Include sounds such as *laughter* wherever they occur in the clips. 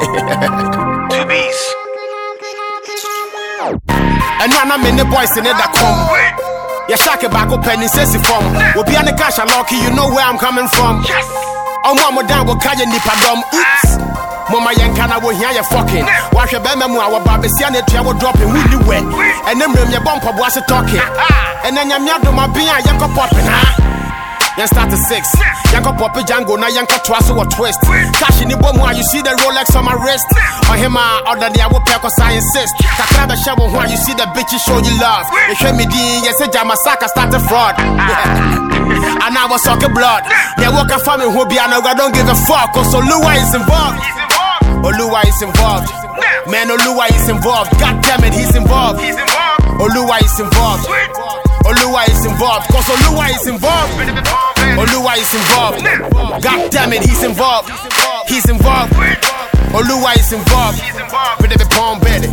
Two B's. And now I'm in the boys in it that come. Yeah, shock it back up and says it form. We'll be on the cash, and lucky, you know where I'm coming from. Yes. Oh, mama, oh, down, we'll call you nipadom. Oops. Mama Yankana will hear you fucking. Wash your bema, our Babesian, the travel it. would you wet? And then your bumper was a talking. And then your miado, my beer, Yanko popping. Yɛn start to six. Yɛnkɔ pɔpi Django na yɛnkɔ toa so wɔ twist. Cash in mu a you see the Rolex on my wrist. Ɔhema ɔda de awo pɛ kɔ I insist. Kakra wo ho a you see the bitches show you love. Ehwɛ mi din yɛsɛ Jamasaka start to fraud. *laughs* And I was sucking blood. They walk a family who be an I don't give a fuck. Oh, Cause Oluwa is involved. Oh, Oluwa is involved. Man, oh, Oluwa is involved. God damn it, he's involved. Oluwa is involved. Oluwa is involved. Cause Oluwa is involved. Oluwa is involved. God damn it, he's involved. He's involved. Oluwa is involved. Palm belly.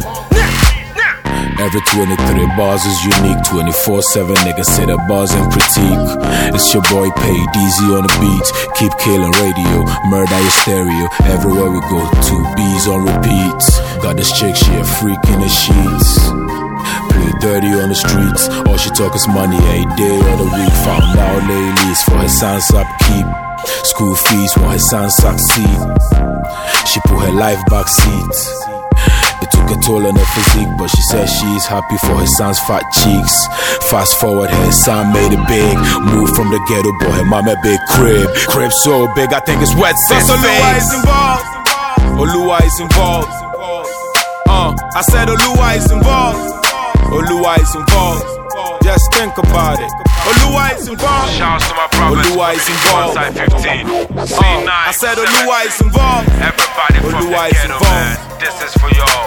Every 23 bars is unique. 24 7 niggas say the bars and critique. It's your boy Pay DZ on the beats. Keep killing radio. Murder your stereo. Everywhere we go, two B's on repeat. Got this chick, she a freak in the sheets. Dirty on the streets. All she talk is money a day of the week. Found out lately it's for her son's upkeep. School fees while her son succeed. She put her life back seat. It took a toll on her physique, but she says she's happy for her son's fat cheeks. Fast forward, her son made it big. Moved from the ghetto, boy, her mama big crib. Crib so big, I think it's wet Cause Oluwa is involved. Oluwa is involved. Uh, I said Oluwa is involved. Oluwa is involved. Just think about it. Oluwa is involved. Shouts to my brothers. Oluwa is involved. Side 15. Uh, I said Oluwa is involved. Everybody from the ghetto, man. This is for y'all.